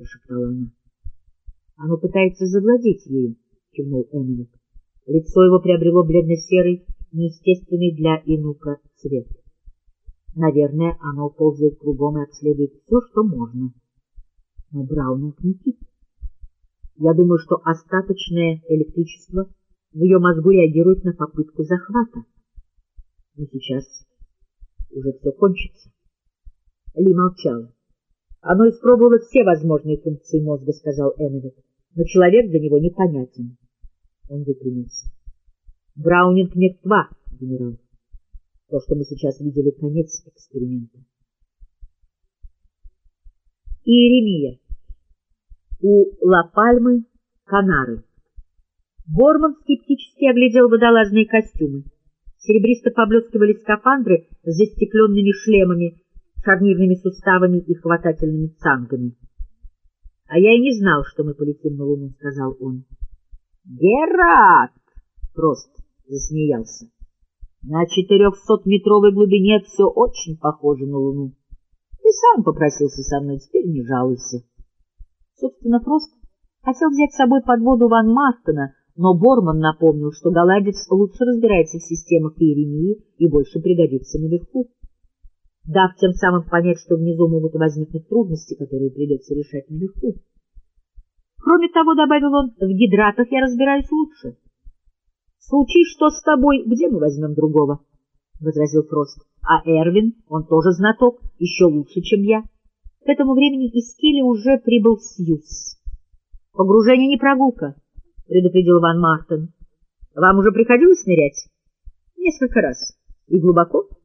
прошептала она. — Оно пытается завладеть ею, — кивнул Эмилик. Лицо его приобрело бледно-серый, неестественный для инука цвет. Наверное, оно ползает кругом и обследует все, что можно. Но Браунинг не кит. Я думаю, что остаточное электричество в ее мозгу реагирует на попытку захвата. Но сейчас уже все кончится. Ли молчала. Оно испробовало все возможные функции мозга, — сказал Эннвик, — но человек для него непонятен. Он выпрямился. Браунинг мертва, генерал. То, что мы сейчас видели, конец эксперимента. Иеремия. У Ла-Пальмы Канары. Борман скептически оглядел водолазные костюмы. Серебристо поблескивали скафандры с застекленными шлемами, шарнирными суставами и хватательными цангами. — А я и не знал, что мы полетим на Луну, — сказал он. — Герат! — Прост засмеялся. — На четырехсотметровой глубине все очень похоже на Луну. Ты сам попросился со мной, теперь не жалуйся. Собственно, Прост хотел взять с собой под воду Ван Мартена, но Борман напомнил, что голландец лучше разбирается в системах Иеремии и больше пригодится наверху дав тем самым понять, что внизу могут возникнуть трудности, которые придется решать наверху. Кроме того, добавил он, в гидратах я разбираюсь лучше. — Случись что с тобой, где мы возьмем другого? — возразил Фрост. — А Эрвин, он тоже знаток, еще лучше, чем я. К этому времени из Кили уже прибыл Сьюз. — Погружение не прогулка, — предупредил Ван Мартен. — Вам уже приходилось нырять? — Несколько раз. — И глубоко? —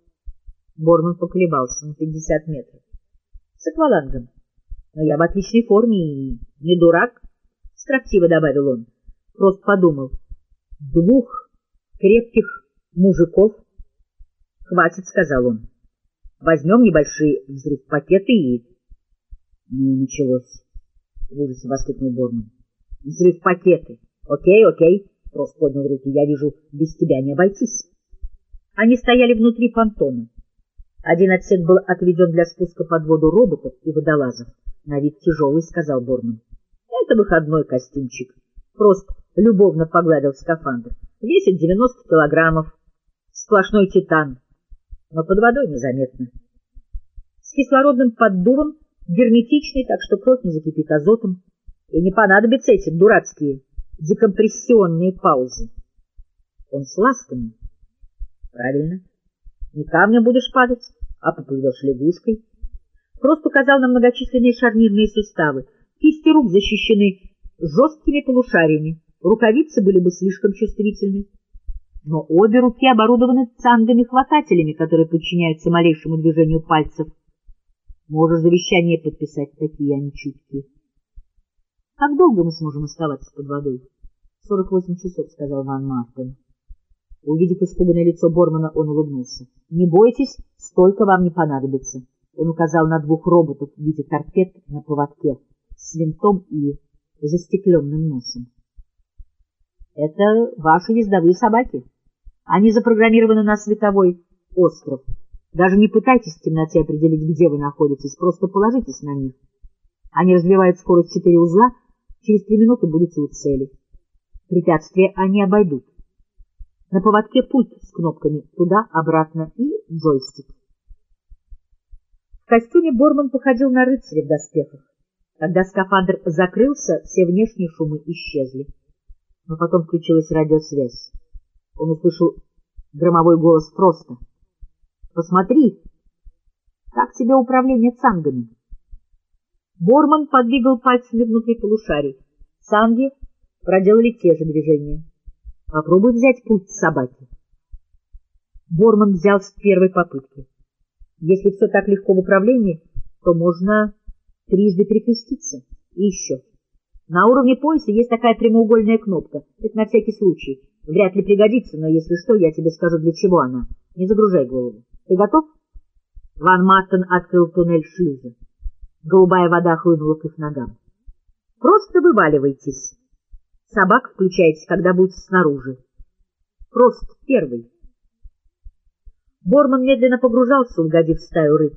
Борман поколебался на пятьдесят метров. — С аквалангом. Но я в отличной форме и не дурак, — строптиво добавил он. Просто подумал. Двух крепких мужиков хватит, — сказал он. Возьмем небольшие взрыв-пакеты и... Ну, началось. В ужасе воскликнул Борман. Взрыв-пакеты. Окей, окей. Просто поднял руки. Я вижу, без тебя не обойтись. Они стояли внутри понтона. Один отсек был отведен для спуска под воду роботов и водолазов. На вид тяжелый, — сказал Борман. — Это выходной костюмчик. Просто любовно погладил скафандр. Весит 90 килограммов. Сплошной титан. Но под водой незаметно. С кислородным поддувом, герметичный, так что кровь не закипит азотом. И не понадобятся эти дурацкие декомпрессионные паузы. Он с ластами. Правильно. Не камнем будешь падать, а поплывешь лягушкой. Просто указал на многочисленные шарнирные суставы. Кисти рук защищены жесткими полушариями, рукавицы были бы слишком чувствительны. Но обе руки оборудованы цангами-хватателями, которые подчиняются малейшему движению пальцев. Можешь завещание подписать, такие они чуткие. Как долго мы сможем оставаться под водой? — Сорок восемь часов, — сказал Ван Мартен. Увидев испуганное лицо Бормана, он улыбнулся. — Не бойтесь, столько вам не понадобится. Он указал на двух роботов в виде торпед на поводке с винтом и застекленным носом. — Это ваши ездовые собаки. Они запрограммированы на световой остров. Даже не пытайтесь в темноте определить, где вы находитесь, просто положитесь на них. Они развивают скорость четыре узла, через три минуты будете у цели. Препятствия они обойдут. На поводке пульт с кнопками туда-обратно и джойстик. В костюме Борман походил на рыцаря в доспехах. Когда скафандр закрылся, все внешние шумы исчезли. Но потом включилась радиосвязь. Он услышал громовой голос просто. «Посмотри, как тебе управление цангами?» Борман подвигал пальцами внутри полушарий. Цанги проделали те же движения. Попробуй взять путь собаки. Борман взял с первой попытки. Если все так легко в управлении, то можно трижды перекреститься. И еще. На уровне пояса есть такая прямоугольная кнопка. Это на всякий случай. Вряд ли пригодится, но если что, я тебе скажу, для чего она. Не загружай голову. Ты готов? Ван Мартен открыл туннель шлюза. Голубая вода хлынула к их ногам. Просто вываливайтесь. Собак включайте, когда будете снаружи. Прост первый. Борман медленно погружался, угодив в стаю рыб.